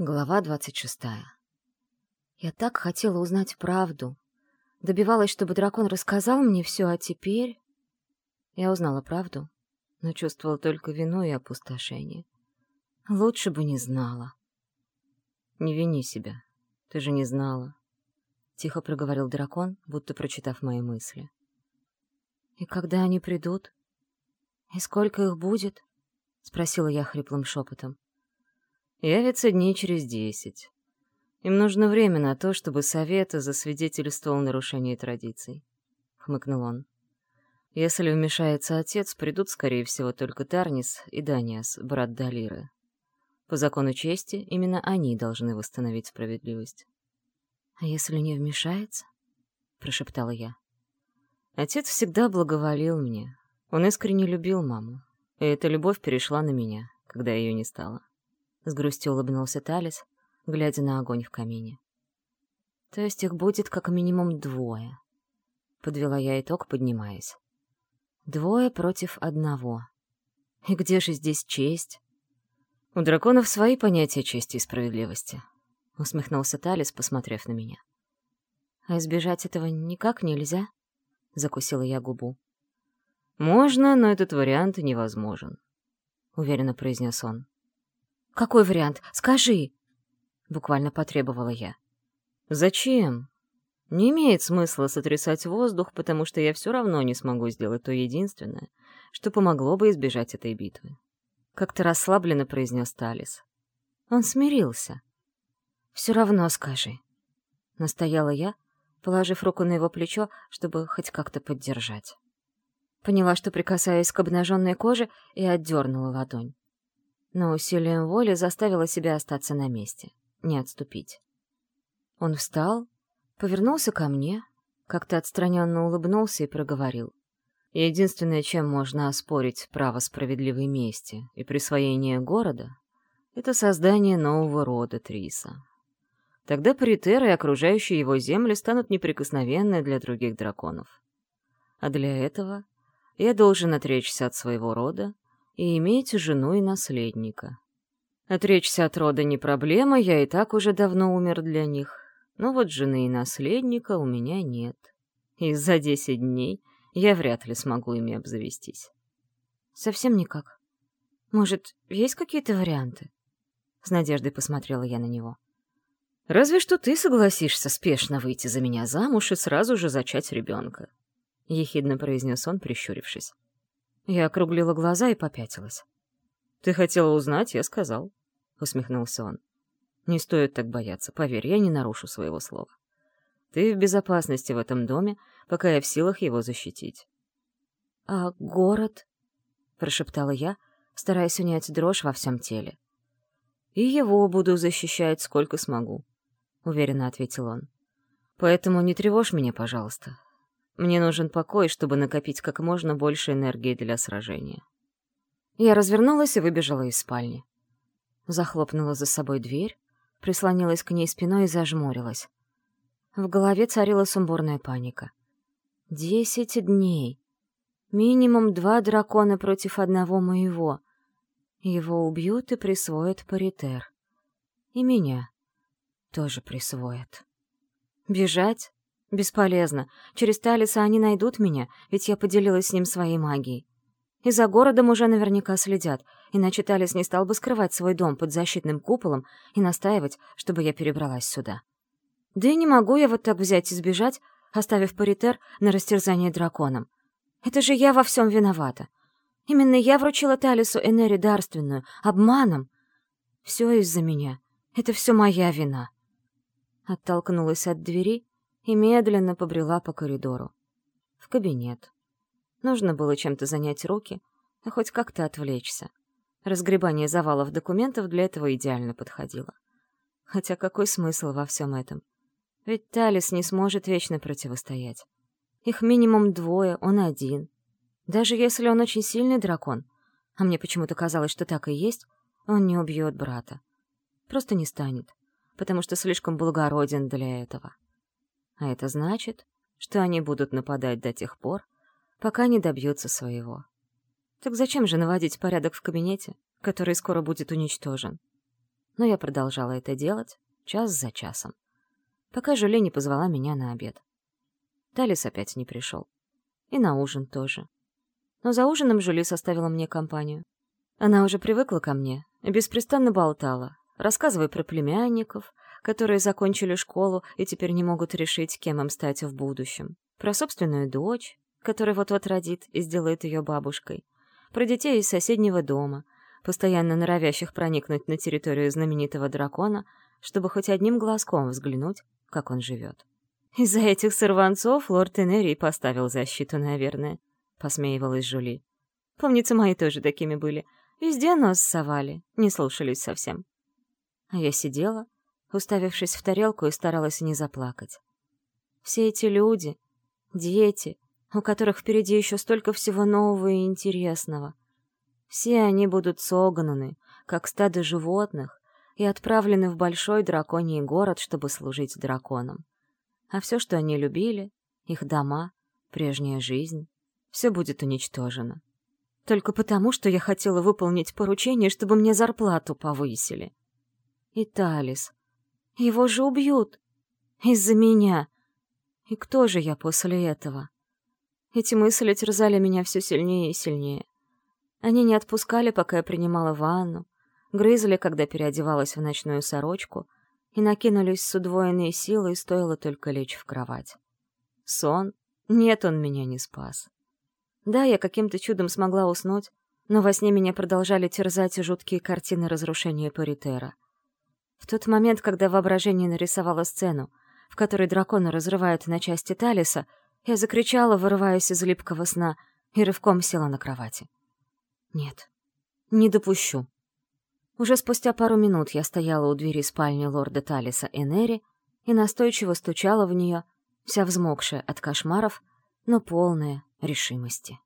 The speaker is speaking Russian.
Глава двадцать шестая. Я так хотела узнать правду. Добивалась, чтобы дракон рассказал мне все, а теперь... Я узнала правду, но чувствовала только вину и опустошение. Лучше бы не знала. «Не вини себя. Ты же не знала», — тихо проговорил дракон, будто прочитав мои мысли. «И когда они придут? И сколько их будет?» — спросила я хриплым шепотом. «Явится дней через десять. Им нужно время на то, чтобы совет засвидетельствовал нарушение традиций», — хмыкнул он. «Если вмешается отец, придут, скорее всего, только Тарнис и Даниас, брат Далиры. По закону чести, именно они должны восстановить справедливость». «А если не вмешается?» — прошептала я. Отец всегда благоволил мне. Он искренне любил маму. И эта любовь перешла на меня, когда ее не стало. С грустью улыбнулся Талис, глядя на огонь в камине. То есть их будет как минимум двое. Подвела я итог, поднимаясь. Двое против одного. И где же здесь честь? У драконов свои понятия чести и справедливости. Усмехнулся Талис, посмотрев на меня. А избежать этого никак нельзя? Закусила я губу. «Можно, но этот вариант невозможен», — уверенно произнес он. «Какой вариант? Скажи!» — буквально потребовала я. «Зачем? Не имеет смысла сотрясать воздух, потому что я все равно не смогу сделать то единственное, что помогло бы избежать этой битвы», — как-то расслабленно произнес Талис. Он смирился. «Все равно скажи», — настояла я, положив руку на его плечо, чтобы хоть как-то поддержать. Поняла, что прикасаюсь к обнаженной коже, и отдернула ладонь. Но усилием воли заставила себя остаться на месте, не отступить. Он встал, повернулся ко мне, как-то отстраненно улыбнулся и проговорил. Единственное, чем можно оспорить право справедливой мести и присвоение города, это создание нового рода Триса. Тогда Паритер и окружающие его земли станут неприкосновенны для других драконов. А для этого я должен отречься от своего рода и иметь жену и наследника. Отречься от рода не проблема, я и так уже давно умер для них. Но вот жены и наследника у меня нет. И за десять дней я вряд ли смогу ими обзавестись. Совсем никак. Может, есть какие-то варианты? С надеждой посмотрела я на него. Разве что ты согласишься спешно выйти за меня замуж и сразу же зачать ребенка. — ехидно произнес он, прищурившись. Я округлила глаза и попятилась. «Ты хотела узнать, я сказал», — усмехнулся он. «Не стоит так бояться, поверь, я не нарушу своего слова. Ты в безопасности в этом доме, пока я в силах его защитить». «А город?» — прошептала я, стараясь унять дрожь во всем теле. «И его буду защищать, сколько смогу», — уверенно ответил он. «Поэтому не тревожь меня, пожалуйста. Мне нужен покой, чтобы накопить как можно больше энергии для сражения. Я развернулась и выбежала из спальни. Захлопнула за собой дверь, прислонилась к ней спиной и зажмурилась. В голове царила сумбурная паника. Десять дней. Минимум два дракона против одного моего. Его убьют и присвоят паритер. И меня тоже присвоят. Бежать? Бесполезно. Через Талиса они найдут меня, ведь я поделилась с ним своей магией. И за городом уже наверняка следят, иначе Талис не стал бы скрывать свой дом под защитным куполом и настаивать, чтобы я перебралась сюда. Да и не могу я вот так взять и сбежать, оставив паритер на растерзание драконом. Это же я во всем виновата. Именно я вручила Талису Энери дарственную, обманом. Все из-за меня. Это все моя вина. Оттолкнулась от двери и медленно побрела по коридору. В кабинет. Нужно было чем-то занять руки, а хоть как-то отвлечься. Разгребание завалов документов для этого идеально подходило. Хотя какой смысл во всем этом? Ведь Талис не сможет вечно противостоять. Их минимум двое, он один. Даже если он очень сильный дракон, а мне почему-то казалось, что так и есть, он не убьет брата. Просто не станет, потому что слишком благороден для этого. А это значит, что они будут нападать до тех пор, пока не добьются своего. Так зачем же наводить порядок в кабинете, который скоро будет уничтожен? Но я продолжала это делать, час за часом, пока Жюли не позвала меня на обед. Талис опять не пришел. И на ужин тоже. Но за ужином Жюли составила мне компанию. Она уже привыкла ко мне, беспрестанно болтала, рассказывая про племянников, которые закончили школу и теперь не могут решить, кем им стать в будущем, про собственную дочь, которая вот-вот родит и сделает ее бабушкой, про детей из соседнего дома, постоянно норовящих проникнуть на территорию знаменитого дракона, чтобы хоть одним глазком взглянуть, как он живет. «Из-за этих сорванцов лорд Энерий поставил защиту, наверное», — посмеивалась Жули. «Помнится, мои тоже такими были. Везде нос совали, не слушались совсем». А я сидела, уставившись в тарелку и старалась не заплакать. Все эти люди, дети, у которых впереди еще столько всего нового и интересного. Все они будут согнаны, как стадо животных, и отправлены в большой драконий город, чтобы служить драконам. А все, что они любили, их дома, прежняя жизнь, все будет уничтожено. Только потому, что я хотела выполнить поручение, чтобы мне зарплату повысили. И Талис. Его же убьют. Из-за меня. И кто же я после этого? Эти мысли терзали меня все сильнее и сильнее. Они не отпускали, пока я принимала ванну, грызли, когда переодевалась в ночную сорочку, и накинулись с удвоенной силой, стоило только лечь в кровать. Сон? Нет, он меня не спас. Да, я каким-то чудом смогла уснуть, но во сне меня продолжали терзать жуткие картины разрушения Паритера. В тот момент, когда воображение нарисовало сцену, в которой дракона разрывают на части Талиса, я закричала, вырываясь из липкого сна, и рывком села на кровати. Нет, не допущу. Уже спустя пару минут я стояла у двери спальни лорда Талиса Энери и настойчиво стучала в нее, вся взмокшая от кошмаров, но полная решимости.